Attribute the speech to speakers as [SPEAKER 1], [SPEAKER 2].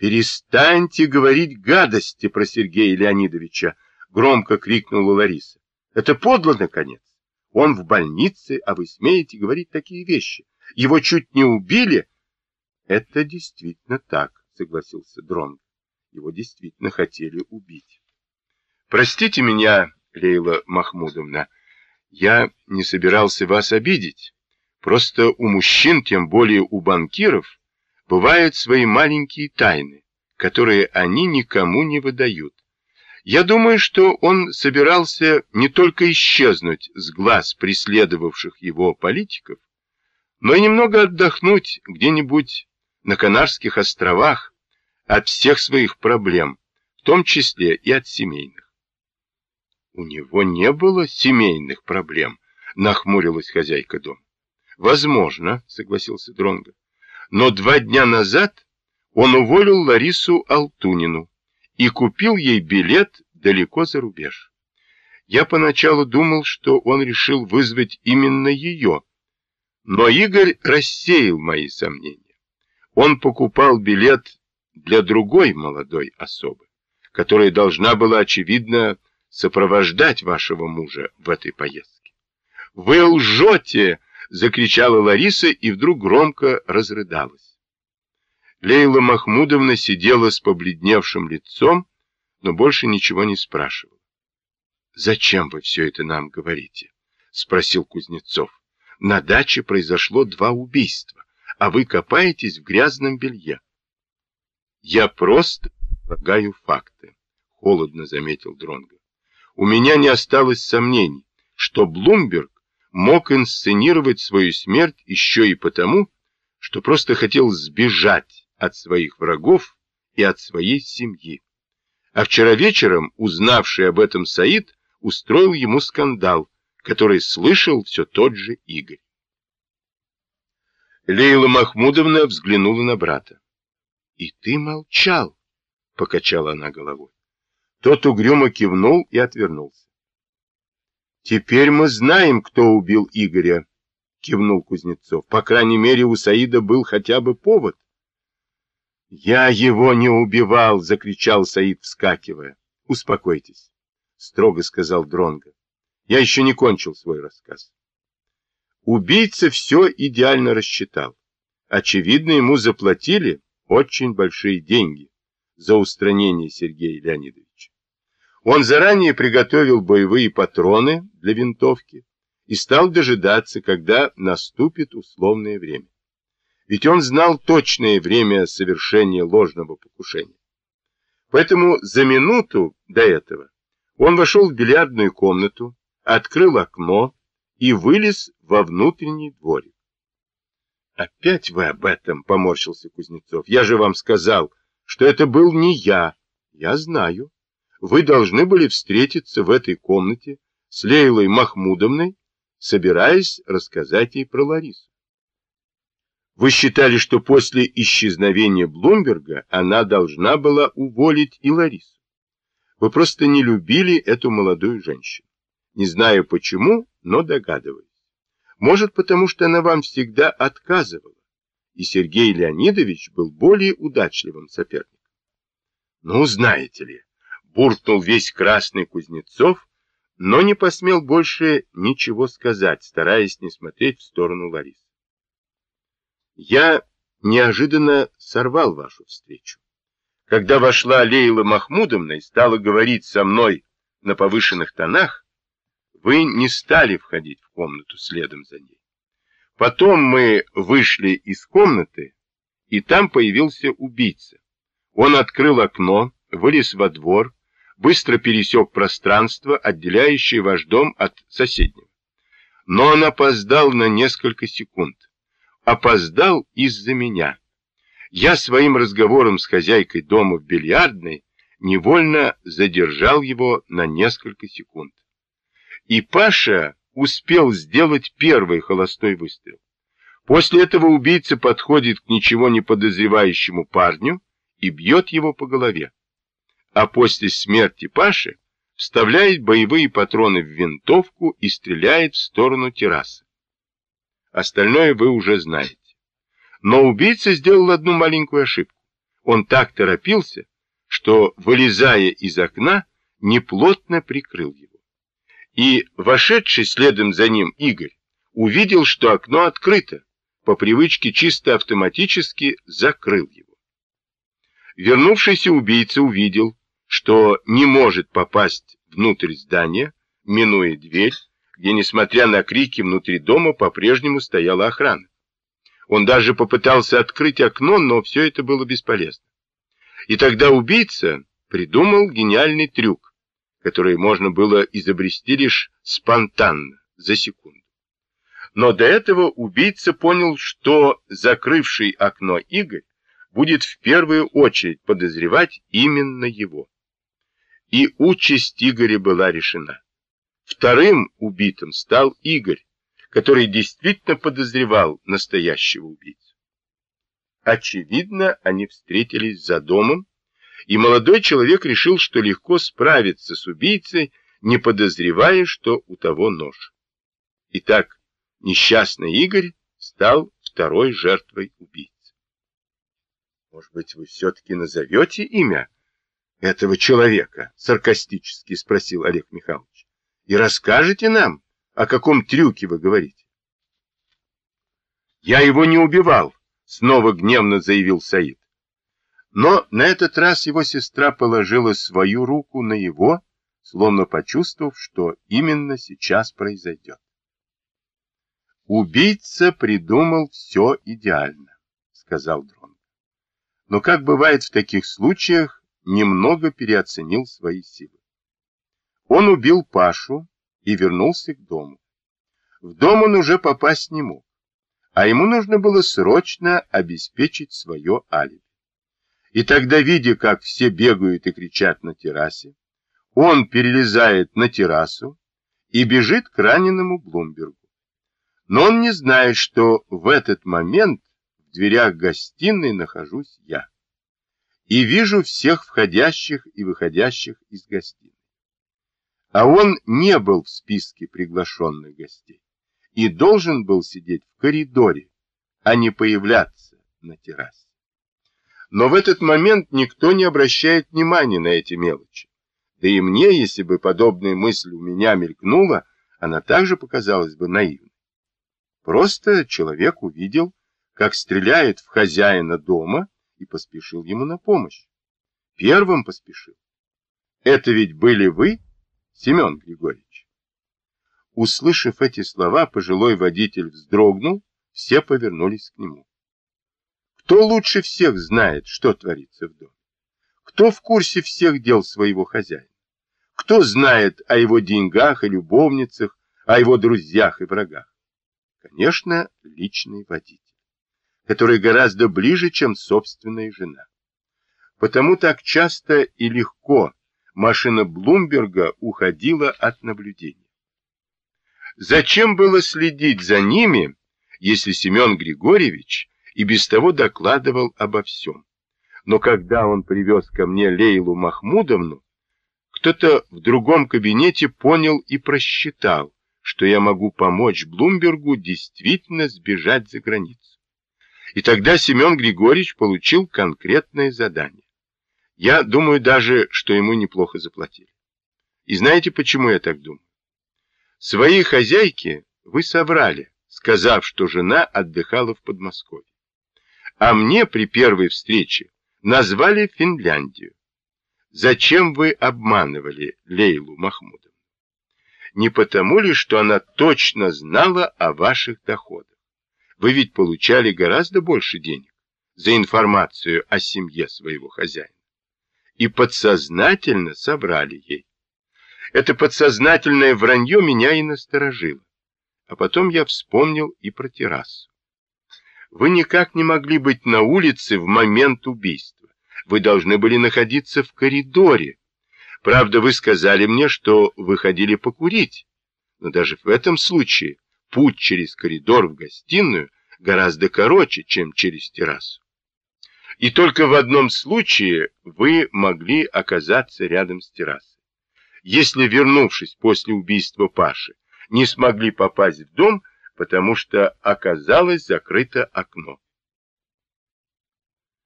[SPEAKER 1] «Перестаньте говорить гадости про Сергея Леонидовича!» — громко крикнула Лариса. «Это подло, наконец! Он в больнице, а вы смеете говорить такие вещи! Его чуть не убили!» «Это действительно так», — согласился Дронг. «Его действительно хотели убить». «Простите меня, Лейла Махмудовна, я не собирался вас обидеть. Просто у мужчин, тем более у банкиров, бывают свои маленькие тайны, которые они никому не выдают. Я думаю, что он собирался не только исчезнуть с глаз преследовавших его политиков, но и немного отдохнуть где-нибудь на Канарских островах от всех своих проблем, в том числе и от семейных. У него не было семейных проблем, нахмурилась хозяйка дома. Возможно, согласился Дронго. Но два дня назад он уволил Ларису Алтунину и купил ей билет далеко за рубеж. Я поначалу думал, что он решил вызвать именно ее, но Игорь рассеял мои сомнения. Он покупал билет для другой молодой особы, которая должна была, очевидно, сопровождать вашего мужа в этой поездке. «Вы лжете!» Закричала Лариса и вдруг громко разрыдалась. Лейла Махмудовна сидела с побледневшим лицом, но больше ничего не спрашивала. «Зачем вы все это нам говорите?» — спросил Кузнецов. «На даче произошло два убийства, а вы копаетесь в грязном белье». «Я просто предлагаю факты», — холодно заметил Дронго. «У меня не осталось сомнений, что Блумберг мог инсценировать свою смерть еще и потому, что просто хотел сбежать от своих врагов и от своей семьи. А вчера вечером, узнавший об этом Саид, устроил ему скандал, который слышал все тот же Игорь. Лейла Махмудовна взглянула на брата. «И ты молчал», — покачала она головой. Тот угрюмо кивнул и отвернулся. Теперь мы знаем, кто убил Игоря, кивнул Кузнецов. По крайней мере, у Саида был хотя бы повод. Я его не убивал, закричал Саид, вскакивая. Успокойтесь, строго сказал Дронга. Я еще не кончил свой рассказ. Убийца все идеально рассчитал. Очевидно, ему заплатили очень большие деньги за устранение Сергея Леонидовича. Он заранее приготовил боевые патроны для винтовки и стал дожидаться, когда наступит условное время. Ведь он знал точное время совершения ложного покушения. Поэтому за минуту до этого он вошел в бильярдную комнату, открыл окно и вылез во внутренний дворик. «Опять вы об этом?» — поморщился Кузнецов. «Я же вам сказал, что это был не я. Я знаю вы должны были встретиться в этой комнате с Лейлой Махмудовной, собираясь рассказать ей про Ларису. Вы считали, что после исчезновения Блумберга она должна была уволить и Ларису. Вы просто не любили эту молодую женщину. Не знаю почему, но догадываюсь. Может, потому что она вам всегда отказывала, и Сергей Леонидович был более удачливым соперником. Ну, знаете ли, буркнул весь красный Кузнецов, но не посмел больше ничего сказать, стараясь не смотреть в сторону Ларисы. Я неожиданно сорвал вашу встречу. Когда вошла Лейла Махмудовна и стала говорить со мной на повышенных тонах, вы не стали входить в комнату следом за ней. Потом мы вышли из комнаты, и там появился убийца. Он открыл окно, вылез во двор, быстро пересек пространство, отделяющее ваш дом от соседнего. Но он опоздал на несколько секунд. Опоздал из-за меня. Я своим разговором с хозяйкой дома в бильярдной невольно задержал его на несколько секунд. И Паша успел сделать первый холостой выстрел. После этого убийца подходит к ничего не подозревающему парню и бьет его по голове а после смерти Паши вставляет боевые патроны в винтовку и стреляет в сторону террасы. Остальное вы уже знаете. Но убийца сделал одну маленькую ошибку. Он так торопился, что, вылезая из окна, неплотно прикрыл его. И, вошедший следом за ним Игорь, увидел, что окно открыто, по привычке чисто автоматически закрыл его. Вернувшийся убийца увидел, что не может попасть внутрь здания, минуя дверь, где, несмотря на крики внутри дома, по-прежнему стояла охрана. Он даже попытался открыть окно, но все это было бесполезно. И тогда убийца придумал гениальный трюк, который можно было изобрести лишь спонтанно, за секунду. Но до этого убийца понял, что закрывший окно Игорь будет в первую очередь подозревать именно его. И участь Игоря была решена. Вторым убитым стал Игорь, который действительно подозревал настоящего убийцу. Очевидно, они встретились за домом, и молодой человек решил, что легко справится с убийцей, не подозревая, что у того нож. Итак, несчастный Игорь стал второй жертвой убийцы. «Может быть, вы все-таки назовете имя этого человека?» — саркастически спросил Олег Михайлович. «И расскажете нам, о каком трюке вы говорите? Я его не убивал, снова гневно заявил Саид. Но на этот раз его сестра положила свою руку на его, словно почувствовав, что именно сейчас произойдет. Убийца придумал все идеально, сказал Дрон. Но, как бывает в таких случаях, немного переоценил свои силы. Он убил Пашу, и вернулся к дому. В дом он уже попасть не мог, а ему нужно было срочно обеспечить свое алиби. И тогда, видя, как все бегают и кричат на террасе, он перелезает на террасу и бежит к раненому Блумбергу. Но он не знает, что в этот момент в дверях гостиной нахожусь я. И вижу всех входящих и выходящих из гостиной. А он не был в списке приглашенных гостей и должен был сидеть в коридоре, а не появляться на террасе. Но в этот момент никто не обращает внимания на эти мелочи. Да и мне, если бы подобная мысль у меня мелькнула, она также показалась бы наивной. Просто человек увидел, как стреляет в хозяина дома и поспешил ему на помощь. Первым поспешил. Это ведь были вы, Семен Григорьевич. Услышав эти слова, пожилой водитель вздрогнул, все повернулись к нему. Кто лучше всех знает, что творится в доме? Кто в курсе всех дел своего хозяина? Кто знает о его деньгах и любовницах, о его друзьях и врагах? Конечно, личный водитель, который гораздо ближе, чем собственная жена. Потому так часто и легко машина Блумберга уходила от наблюдения. Зачем было следить за ними, если Семен Григорьевич и без того докладывал обо всем? Но когда он привез ко мне Лейлу Махмудовну, кто-то в другом кабинете понял и просчитал, что я могу помочь Блумбергу действительно сбежать за границу. И тогда Семен Григорьевич получил конкретное задание. Я думаю даже, что ему неплохо заплатили. И знаете, почему я так думаю? Своей хозяйке вы соврали, сказав, что жена отдыхала в Подмосковье. А мне при первой встрече назвали Финляндию. Зачем вы обманывали Лейлу Махмудовну? Не потому ли, что она точно знала о ваших доходах? Вы ведь получали гораздо больше денег за информацию о семье своего хозяина и подсознательно собрали ей. Это подсознательное вранье меня и насторожило. А потом я вспомнил и про террасу. Вы никак не могли быть на улице в момент убийства. Вы должны были находиться в коридоре. Правда, вы сказали мне, что выходили покурить. Но даже в этом случае путь через коридор в гостиную гораздо короче, чем через террасу. И только в одном случае вы могли оказаться рядом с террасой. Если, вернувшись после убийства Паши, не смогли попасть в дом, потому что оказалось закрыто окно.